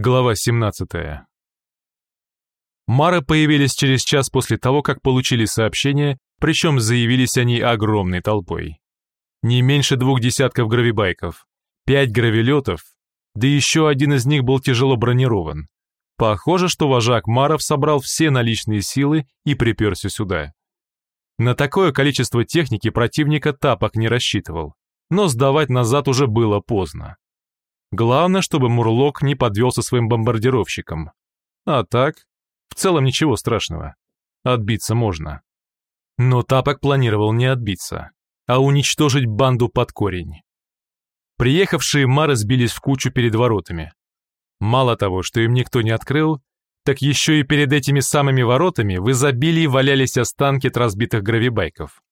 Глава 17. Мары появились через час после того, как получили сообщение, причем заявились они огромной толпой. Не меньше двух десятков гравибайков, пять гравилетов, да еще один из них был тяжело бронирован. Похоже, что вожак Маров собрал все наличные силы и приперся сюда. На такое количество техники противника тапок не рассчитывал, но сдавать назад уже было поздно. Главное, чтобы Мурлок не подвел со своим бомбардировщиком. А так, в целом ничего страшного. Отбиться можно. Но Тапок планировал не отбиться, а уничтожить банду под корень. Приехавшие мары сбились в кучу перед воротами. Мало того, что им никто не открыл, так еще и перед этими самыми воротами в изобилии валялись останки от разбитых гравибайков.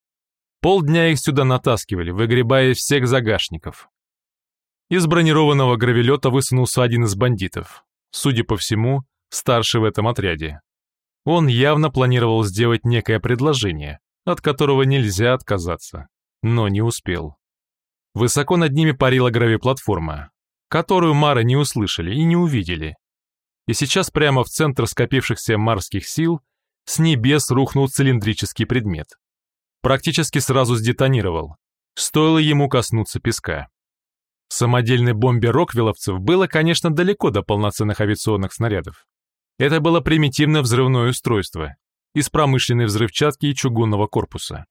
Полдня их сюда натаскивали, выгребая всех загашников. Из бронированного гравелета высунулся один из бандитов, судя по всему, старший в этом отряде. Он явно планировал сделать некое предложение, от которого нельзя отказаться, но не успел. Высоко над ними парила гравиплатформа, которую Мары не услышали и не увидели. И сейчас прямо в центр скопившихся марских сил с небес рухнул цилиндрический предмет. Практически сразу сдетонировал, стоило ему коснуться песка. Самодельной бомбе роквилловцев было, конечно, далеко до полноценных авиационных снарядов. Это было примитивное взрывное устройство из промышленной взрывчатки и чугунного корпуса.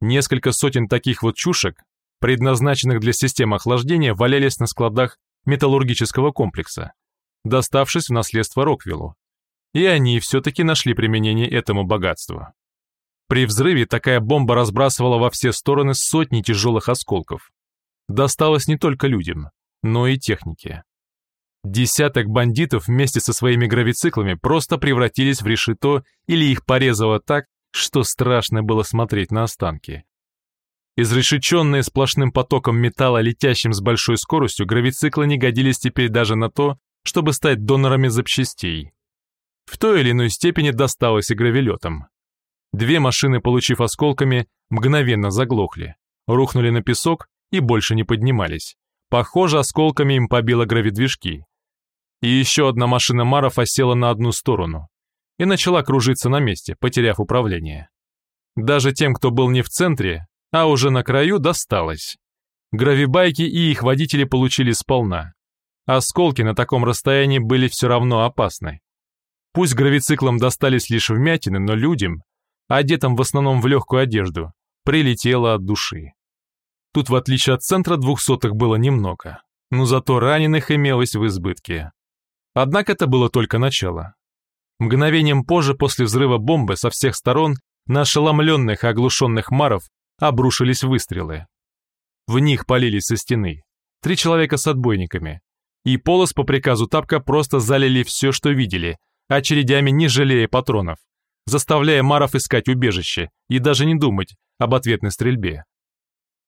Несколько сотен таких вот чушек, предназначенных для систем охлаждения, валялись на складах металлургического комплекса, доставшись в наследство Роквиллу. И они все-таки нашли применение этому богатству. При взрыве такая бомба разбрасывала во все стороны сотни тяжелых осколков, досталось не только людям, но и технике. Десяток бандитов вместе со своими гравициклами просто превратились в решето или их порезало так, что страшно было смотреть на останки. Изрешеченные сплошным потоком металла, летящим с большой скоростью, гравициклы не годились теперь даже на то, чтобы стать донорами запчастей. В той или иной степени досталось и гравилетам. Две машины, получив осколками, мгновенно заглохли, рухнули на песок и больше не поднимались. Похоже, осколками им побило гравидвижки. И еще одна машина Маров осела на одну сторону и начала кружиться на месте, потеряв управление. Даже тем, кто был не в центре, а уже на краю, досталось. Гравибайки и их водители получили сполна. Осколки на таком расстоянии были все равно опасны. Пусть гравициклам достались лишь вмятины, но людям, одетым в основном в легкую одежду, прилетело от души. Тут, в отличие от центра, двухсотых было немного, но зато раненых имелось в избытке. Однако это было только начало. Мгновением позже, после взрыва бомбы, со всех сторон на ошеломленных и оглушенных маров обрушились выстрелы. В них полились со стены. Три человека с отбойниками. И полос по приказу Тапка просто залили все, что видели, очередями не жалея патронов, заставляя маров искать убежище и даже не думать об ответной стрельбе.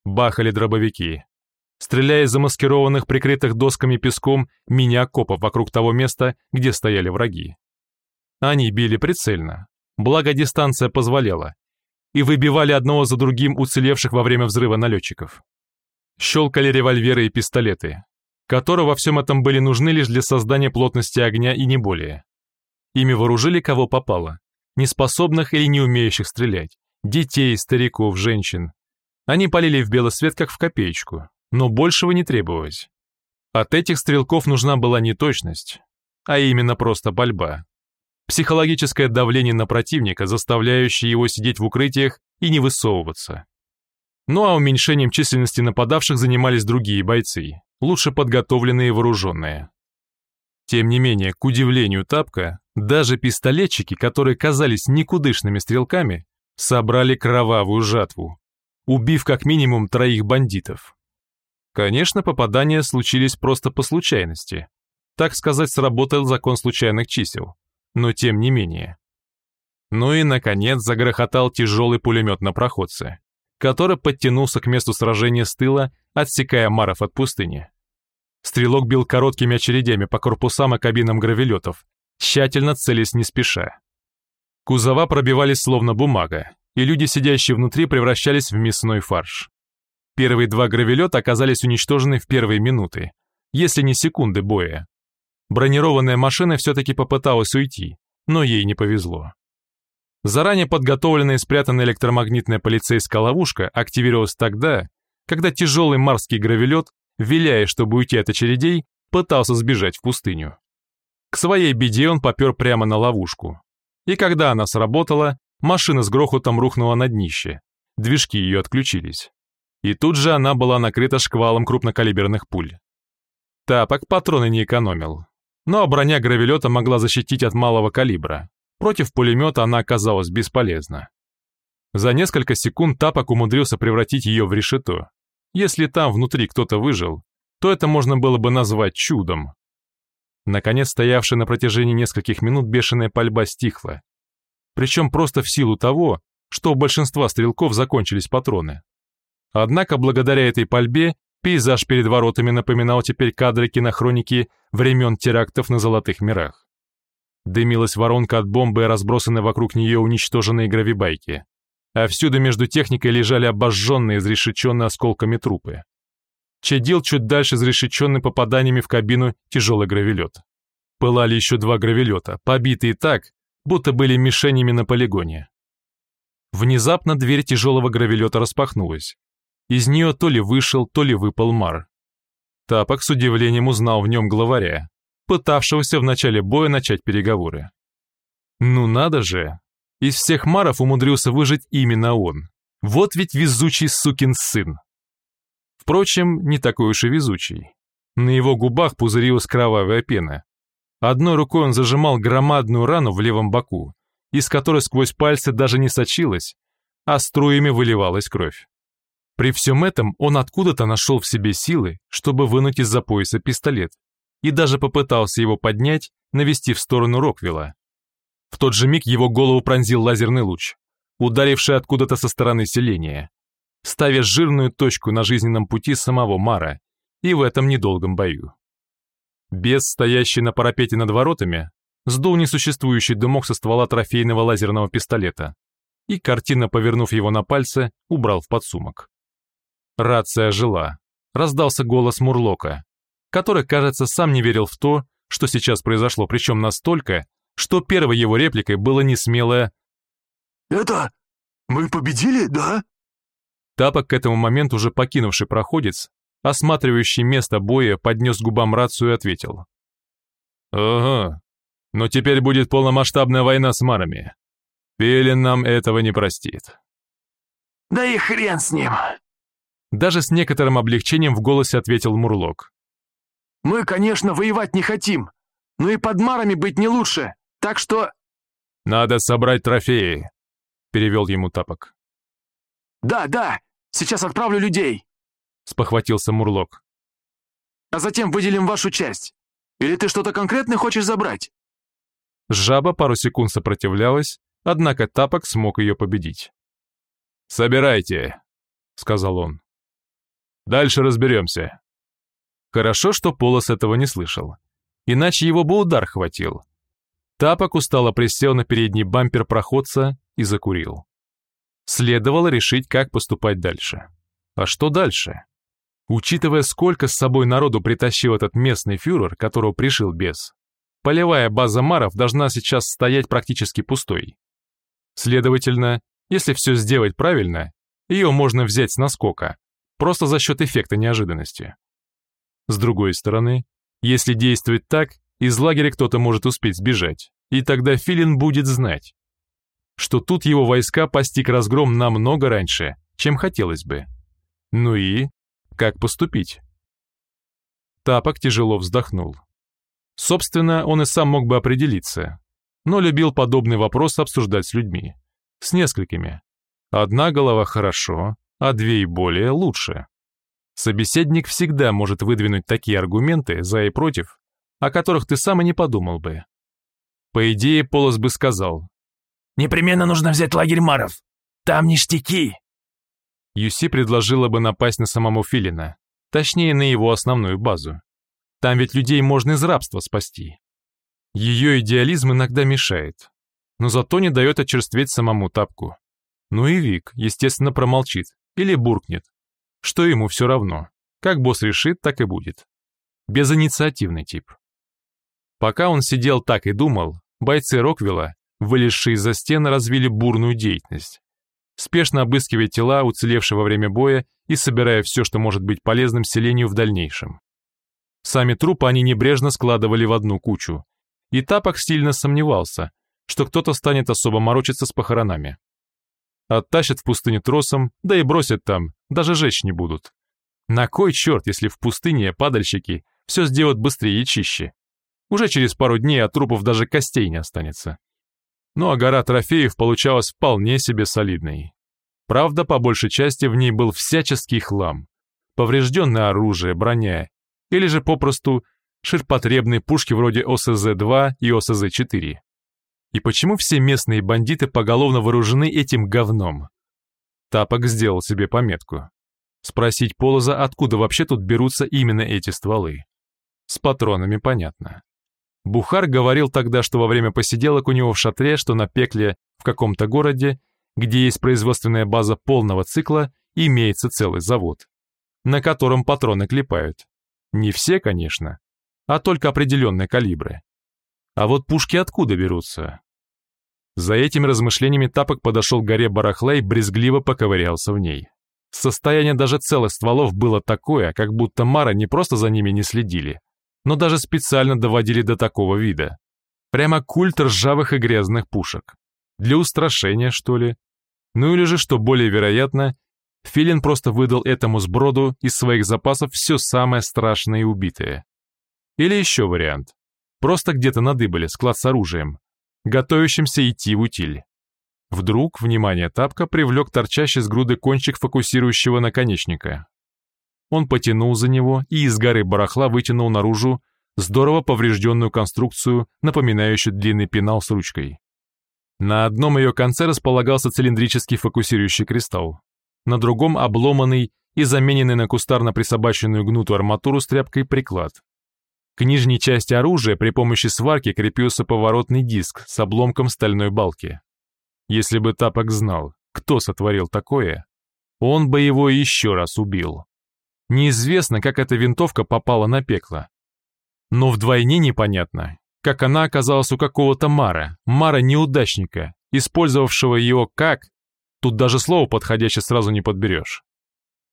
Бахали дробовики. Стреляя из замаскированных, прикрытых досками песком, мини-окопов вокруг того места, где стояли враги. Они били прицельно, благо дистанция позволяла, и выбивали одного за другим уцелевших во время взрыва налетчиков. Щелкали револьверы и пистолеты, которые во всем этом были нужны лишь для создания плотности огня и не более. Ими вооружили кого попало, неспособных или не умеющих стрелять, детей, стариков, женщин, они полили в белый свет как в копеечку, но большего не требовалось. От этих стрелков нужна была не точность, а именно просто борьба. Психологическое давление на противника, заставляющее его сидеть в укрытиях и не высовываться. Ну а уменьшением численности нападавших занимались другие бойцы, лучше подготовленные и вооруженные. Тем не менее, к удивлению Тапка, даже пистолетчики, которые казались никудышными стрелками, собрали кровавую жатву, убив как минимум троих бандитов. Конечно, попадания случились просто по случайности. Так сказать, сработал закон случайных чисел. Но тем не менее. Ну и, наконец, загрохотал тяжелый пулемет на проходце, который подтянулся к месту сражения с тыла, отсекая маров от пустыни. Стрелок бил короткими очередями по корпусам и кабинам гравелетов, тщательно целясь не спеша. Кузова пробивались словно бумага, и люди, сидящие внутри, превращались в мясной фарш. Первые два гравелета оказались уничтожены в первые минуты, если не секунды боя. Бронированная машина все-таки попыталась уйти, но ей не повезло. Заранее подготовленная и спрятанная электромагнитная полицейская ловушка активировалась тогда, когда тяжелый марский гравелет, виляя, чтобы уйти от очередей, пытался сбежать в пустыню. К своей беде он попер прямо на ловушку. И когда она сработала, машина с грохотом рухнула на днище. Движки ее отключились. И тут же она была накрыта шквалом крупнокалиберных пуль. Тапок патроны не экономил. Но броня гравелета могла защитить от малого калибра. Против пулемета она оказалась бесполезна. За несколько секунд Тапок умудрился превратить ее в решето. Если там внутри кто-то выжил, то это можно было бы назвать чудом. Наконец, стоявшая на протяжении нескольких минут бешеная пальба стихла. Причем просто в силу того, что у большинства стрелков закончились патроны. Однако, благодаря этой пальбе, пейзаж перед воротами напоминал теперь кадры кинохроники времен терактов на Золотых мирах. Дымилась воронка от бомбы и разбросанные вокруг нее уничтоженные гравибайки. А всюду между техникой лежали обожженные, изрешеченные осколками трупы. Чадил чуть дальше изрешеченный попаданиями в кабину тяжелый гравелет. Пылали еще два гравелета, побитые так, будто были мишенями на полигоне. Внезапно дверь тяжелого гравелета распахнулась. Из нее то ли вышел, то ли выпал Мар. Тапок с удивлением узнал в нем главаря, пытавшегося в начале боя начать переговоры. Ну надо же! Из всех Маров умудрился выжить именно он. Вот ведь везучий сукин сын. Впрочем, не такой уж и везучий. На его губах пузырилась кровавая пена. Одной рукой он зажимал громадную рану в левом боку, из которой сквозь пальцы даже не сочилась, а струями выливалась кровь. При всем этом он откуда-то нашел в себе силы, чтобы вынуть из-за пояса пистолет, и даже попытался его поднять, навести в сторону Роквилла. В тот же миг его голову пронзил лазерный луч, ударивший откуда-то со стороны селения ставя жирную точку на жизненном пути самого Мара и в этом недолгом бою. Бес, стоящий на парапете над воротами, сдул несуществующий дымок со ствола трофейного лазерного пистолета и, картинно повернув его на пальце, убрал в подсумок. Рация жила. Раздался голос Мурлока, который, кажется, сам не верил в то, что сейчас произошло, причем настолько, что первой его репликой было несмелое «Это... мы победили, да?» Тапок, к этому моменту уже покинувший проходец, осматривающий место боя, поднес губам рацию и ответил. «Ага, но теперь будет полномасштабная война с марами. Пелин нам этого не простит». «Да и хрен с ним!» Даже с некоторым облегчением в голосе ответил Мурлок. «Мы, конечно, воевать не хотим, но и под марами быть не лучше, так что...» «Надо собрать трофеи», — перевел ему Тапок. «Да, да, сейчас отправлю людей», — спохватился Мурлок. «А затем выделим вашу часть. Или ты что-то конкретное хочешь забрать?» Жаба пару секунд сопротивлялась, однако Тапок смог ее победить. «Собирайте», — сказал он. «Дальше разберемся». Хорошо, что Полос этого не слышал, иначе его бы удар хватил. Тапок устало присел на передний бампер проходца и закурил. Следовало решить, как поступать дальше. А что дальше? Учитывая, сколько с собой народу притащил этот местный фюрер, которого пришил бес, полевая база Маров должна сейчас стоять практически пустой. Следовательно, если все сделать правильно, ее можно взять с наскока, просто за счет эффекта неожиданности. С другой стороны, если действовать так, из лагеря кто-то может успеть сбежать, и тогда Филин будет знать, что тут его войска постиг разгром намного раньше, чем хотелось бы. Ну и как поступить? Тапок тяжело вздохнул. Собственно, он и сам мог бы определиться, но любил подобный вопрос обсуждать с людьми. С несколькими. Одна голова хорошо, а две и более лучше. Собеседник всегда может выдвинуть такие аргументы за и против, о которых ты сам и не подумал бы. По идее, Полос бы сказал, Непременно нужно взять лагерь Маров. Там ништяки!» Юси предложила бы напасть на самого Филина, точнее, на его основную базу. Там ведь людей можно из рабства спасти. Ее идеализм иногда мешает, но зато не дает очерстветь самому тапку. Ну и Вик, естественно, промолчит или буркнет, что ему все равно. Как босс решит, так и будет. Безинициативный тип. Пока он сидел так и думал, бойцы Роквилла, вылезшие из-за стены, развили бурную деятельность. Спешно обыскивая тела, уцелевшие во время боя, и собирая все, что может быть полезным селению в дальнейшем. Сами трупы они небрежно складывали в одну кучу. И Тапок сильно сомневался, что кто-то станет особо морочиться с похоронами. Оттащат в пустыню тросом, да и бросят там, даже жечь не будут. На кой черт, если в пустыне падальщики все сделают быстрее и чище? Уже через пару дней от трупов даже костей не останется. Ну а гора трофеев получалась вполне себе солидной. Правда, по большей части в ней был всяческий хлам. Поврежденное оружие, броня, или же попросту ширпотребные пушки вроде ОСЗ-2 и ОСЗ-4. И почему все местные бандиты поголовно вооружены этим говном? Тапок сделал себе пометку. Спросить Полоза, откуда вообще тут берутся именно эти стволы. С патронами понятно. Бухар говорил тогда, что во время посиделок у него в шатре, что на пекле в каком-то городе, где есть производственная база полного цикла, имеется целый завод, на котором патроны клепают. Не все, конечно, а только определенные калибры. А вот пушки откуда берутся? За этими размышлениями Тапок подошел к горе барахла и брезгливо поковырялся в ней. Состояние даже целых стволов было такое, как будто Мара не просто за ними не следили, но даже специально доводили до такого вида. Прямо культ ржавых и грязных пушек. Для устрашения, что ли? Ну или же, что более вероятно, Филин просто выдал этому сброду из своих запасов все самое страшное и убитое. Или еще вариант. Просто где-то надыбали склад с оружием, готовящимся идти в утиль. Вдруг внимание тапка привлек торчащий с груды кончик фокусирующего наконечника. Он потянул за него и из горы барахла вытянул наружу здорово поврежденную конструкцию, напоминающую длинный пенал с ручкой. На одном ее конце располагался цилиндрический фокусирующий кристалл, на другом обломанный и замененный на кустарно присобаченную гнутую арматуру с тряпкой приклад. К нижней части оружия при помощи сварки крепился поворотный диск с обломком стальной балки. Если бы Тапок знал, кто сотворил такое, он бы его еще раз убил. Неизвестно, как эта винтовка попала на пекло. Но вдвойне непонятно, как она оказалась у какого-то Мара, Мара-неудачника, использовавшего его как Тут даже слово подходящее сразу не подберешь.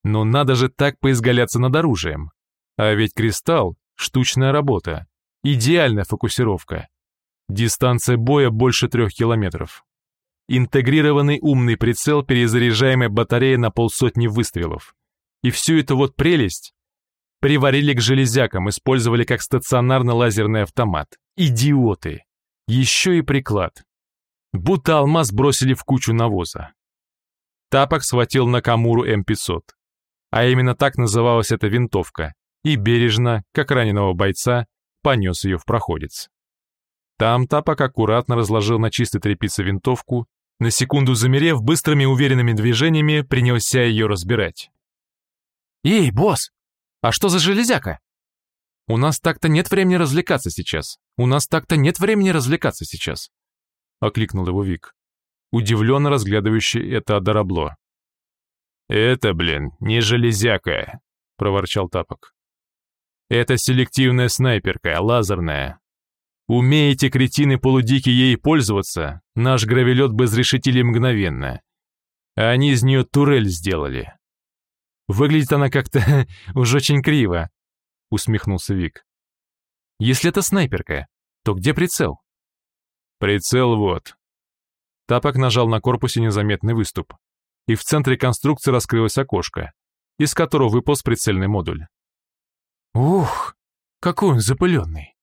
Но надо же так поизгаляться над оружием. А ведь кристалл — штучная работа. Идеальная фокусировка. Дистанция боя больше трех километров. Интегрированный умный прицел, перезаряжаемая батарея на полсотни выстрелов. И всю эту вот прелесть приварили к железякам, использовали как стационарно-лазерный автомат. Идиоты! Еще и приклад. Будто алмаз бросили в кучу навоза. Тапок схватил на Камуру М500. А именно так называлась эта винтовка, и бережно, как раненого бойца, понес ее в проходец. Там Тапок аккуратно разложил на чистой тряпице винтовку, на секунду замерев, быстрыми уверенными движениями принялся ее разбирать. «Эй, босс, а что за железяка?» «У нас так-то нет времени развлекаться сейчас. У нас так-то нет времени развлекаться сейчас», — окликнул его Вик удивленно разглядывающий это доробло. «Это, блин, не железяка», — проворчал Тапок. «Это селективная снайперка, лазерная. Умеете, кретины полудики, ей пользоваться, наш гравелет бы изрешетили мгновенно. А они из нее турель сделали. Выглядит она как-то уж очень криво», — усмехнулся Вик. «Если это снайперка, то где прицел?» «Прицел вот», Тапок нажал на корпусе незаметный выступ, и в центре конструкции раскрылось окошко, из которого выполз прицельный модуль. Ух, какой он запыленный.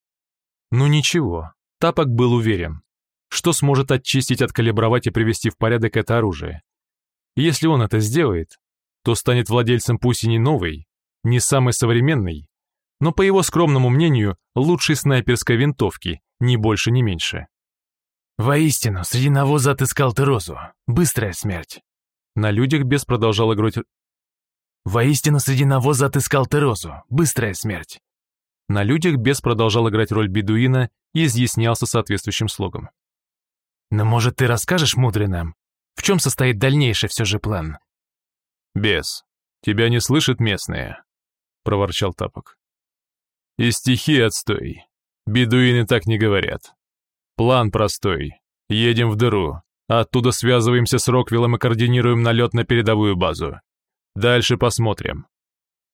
Ну ничего, Тапок был уверен, что сможет очистить, откалибровать и привести в порядок это оружие. если он это сделает, то станет владельцем пусть и не новой, не самой современной, но, по его скромному мнению, лучшей снайперской винтовки, ни больше, ни меньше. Воистину, среди навоза отыскал ты розу. Быстрая смерть. На людях бес продолжал играть... Воистину, среди навоза отыскал ты розу. Быстрая смерть. На людях бес продолжал играть роль бедуина и изъяснялся соответствующим слогом. «Но, может, ты расскажешь, мудрый нам, в чем состоит дальнейший все же план?» «Бес, тебя не слышат местные», — проворчал Тапок. «И стихи отстой. Бедуины так не говорят. План простой. Едем в дыру. Оттуда связываемся с Роквиллом и координируем налет на передовую базу. Дальше посмотрим.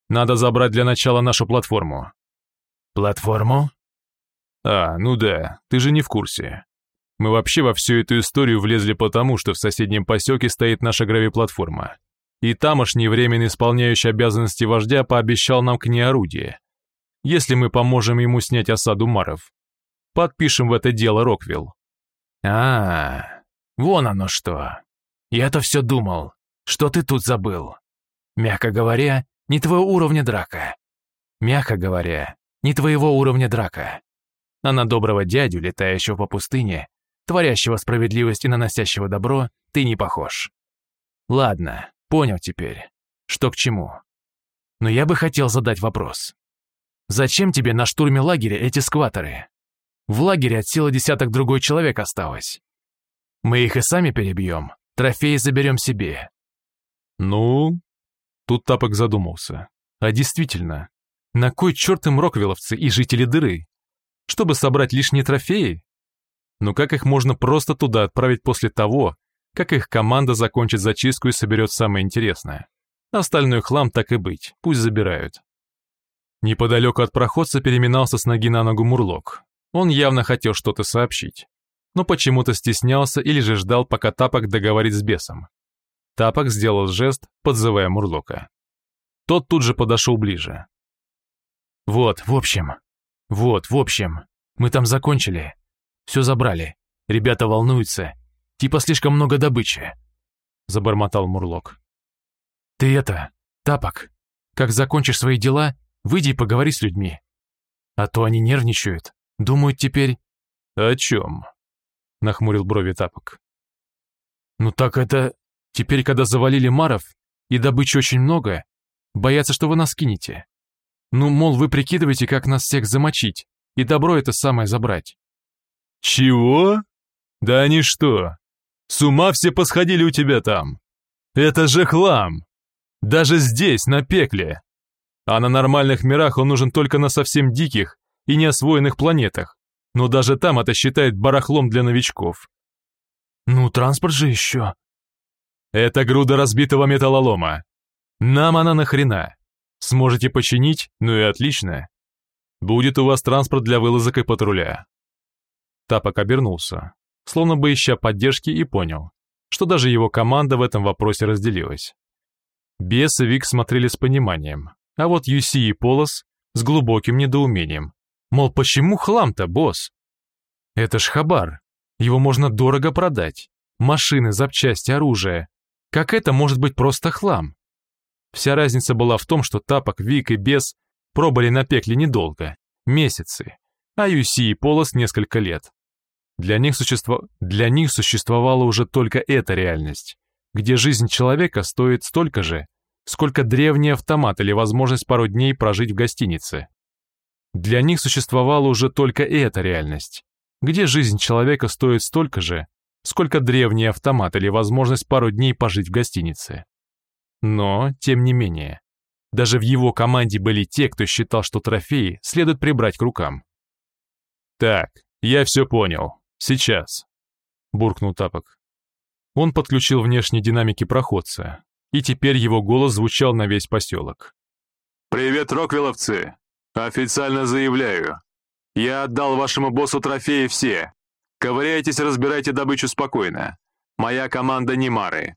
Надо забрать для начала нашу платформу. Платформу? А, ну да, ты же не в курсе. Мы вообще во всю эту историю влезли потому, что в соседнем поселке стоит наша гравиплатформа. И тамошний временно исполняющий обязанности вождя пообещал нам к ней орудие. Если мы поможем ему снять осаду Маров. Подпишем в это дело Роквилл. А, -а, -а вон оно что. Я-то все думал, что ты тут забыл. Мягко говоря, не твоего уровня драка. Мягко говоря, не твоего уровня драка. А на доброго дядю, летающего по пустыне, творящего справедливость и наносящего добро, ты не похож. Ладно, понял теперь, что к чему. Но я бы хотел задать вопрос. Зачем тебе на штурме лагеря эти скваторы? В лагере от силы десяток другой человек осталось. Мы их и сами перебьем, трофеи заберем себе. Ну, тут Тапок задумался. А действительно, на кой черт им роквилловцы и жители дыры? Чтобы собрать лишние трофеи? Но как их можно просто туда отправить после того, как их команда закончит зачистку и соберет самое интересное? Остальной хлам так и быть, пусть забирают. Неподалеку от проходца переминался с ноги на ногу Мурлок. Он явно хотел что-то сообщить, но почему-то стеснялся или же ждал, пока Тапок договорит с бесом. Тапок сделал жест, подзывая Мурлока. Тот тут же подошел ближе. «Вот, в общем, вот, в общем, мы там закончили. Все забрали. Ребята волнуются. Типа слишком много добычи. Забормотал Мурлок. Ты это, тапок, как закончишь свои дела, выйди и поговори с людьми. А то они нервничают. Думают теперь... О чем? Нахмурил брови тапок. Ну так это... Теперь, когда завалили Маров, и добычи очень много, боятся, что вы нас кинете. Ну, мол, вы прикидываете, как нас всех замочить, и добро это самое забрать. «Чего? Да они что, с ума все посходили у тебя там? Это же хлам! Даже здесь, на пекле! А на нормальных мирах он нужен только на совсем диких и неосвоенных планетах, но даже там это считают барахлом для новичков». «Ну, транспорт же еще». «Это груда разбитого металлолома. Нам она нахрена? Сможете починить? Ну и отлично. Будет у вас транспорт для вылазок и патруля. Тапок обернулся, словно бы ища поддержки и понял, что даже его команда в этом вопросе разделилась. Бес и Вик смотрели с пониманием, а вот Юси и Полос с глубоким недоумением. Мол, почему хлам-то, босс? Это ж хабар, его можно дорого продать. Машины, запчасти, оружие. Как это может быть просто хлам? Вся разница была в том, что Тапок, Вик и Бес пробовали на пекле недолго, месяцы, а Юси и Полос несколько лет. Для них, существо... Для них существовала уже только эта реальность, где жизнь человека стоит столько же, сколько древний автомат или возможность пару дней прожить в гостинице. Для них существовала уже только эта реальность, где жизнь человека стоит столько же, сколько древний автомат или возможность пару дней пожить в гостинице. Но, тем не менее, даже в его команде были те, кто считал, что трофеи следует прибрать к рукам. «Так, я все понял. «Сейчас», — буркнул Тапок. Он подключил внешние динамики проходца, и теперь его голос звучал на весь поселок. «Привет, роквилловцы! Официально заявляю. Я отдал вашему боссу трофеи все. Ковыряйтесь, разбирайте добычу спокойно. Моя команда не мары.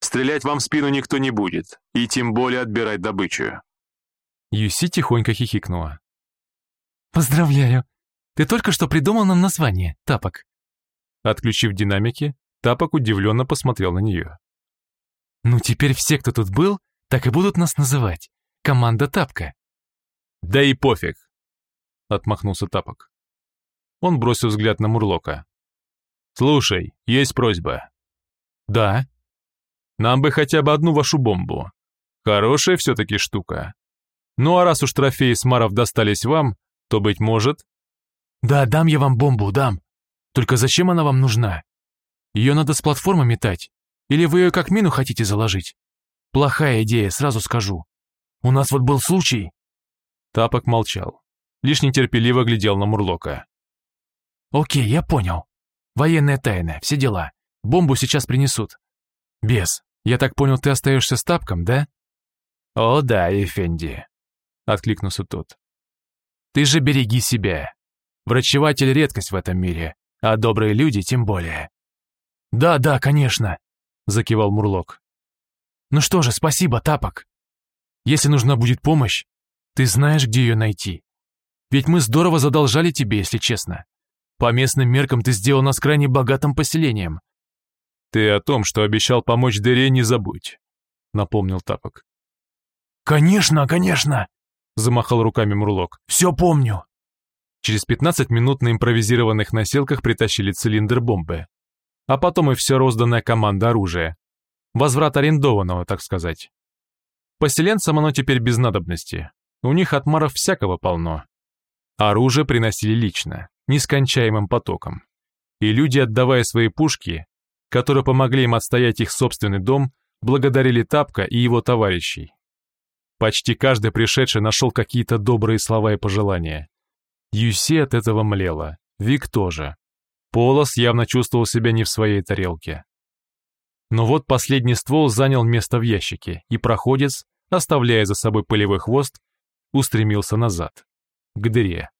Стрелять вам в спину никто не будет, и тем более отбирать добычу». Юси тихонько хихикнула. «Поздравляю. Ты только что придумал нам название, Тапок». Отключив динамики, Тапок удивленно посмотрел на нее. «Ну теперь все, кто тут был, так и будут нас называть. Команда Тапка». «Да и пофиг», — отмахнулся Тапок. Он бросил взгляд на Мурлока. «Слушай, есть просьба». «Да». «Нам бы хотя бы одну вашу бомбу. Хорошая все-таки штука. Ну а раз уж трофеи Смаров достались вам, то, быть может, «Да, дам я вам бомбу, дам. Только зачем она вам нужна? Ее надо с платформы метать. Или вы ее как мину хотите заложить? Плохая идея, сразу скажу. У нас вот был случай». Тапок молчал. лишь нетерпеливо глядел на Мурлока. «Окей, я понял. Военная тайна, все дела. Бомбу сейчас принесут. Бес, я так понял, ты остаешься с тапком, да?» «О да, Эфенди», — откликнулся тот. «Ты же береги себя. Врачеватель — редкость в этом мире, а добрые люди тем более». «Да, да, конечно», — закивал Мурлок. «Ну что же, спасибо, Тапок. Если нужна будет помощь, ты знаешь, где ее найти. Ведь мы здорово задолжали тебе, если честно. По местным меркам ты сделал нас крайне богатым поселением». «Ты о том, что обещал помочь Дыре, не забудь», — напомнил Тапок. «Конечно, конечно!» — замахал руками Мурлок. «Все помню!» Через 15 минут на импровизированных носилках притащили цилиндр бомбы. А потом и все розданная команда оружия. Возврат арендованного, так сказать. Поселенцам оно теперь без надобности. У них отмаров всякого полно. Оружие приносили лично, нескончаемым потоком. И люди, отдавая свои пушки, которые помогли им отстоять их собственный дом, благодарили Тапка и его товарищей. Почти каждый пришедший нашел какие-то добрые слова и пожелания. Юси от этого млела, Вик тоже. Полос явно чувствовал себя не в своей тарелке. Но вот последний ствол занял место в ящике, и проходец, оставляя за собой пылевой хвост, устремился назад, к дыре.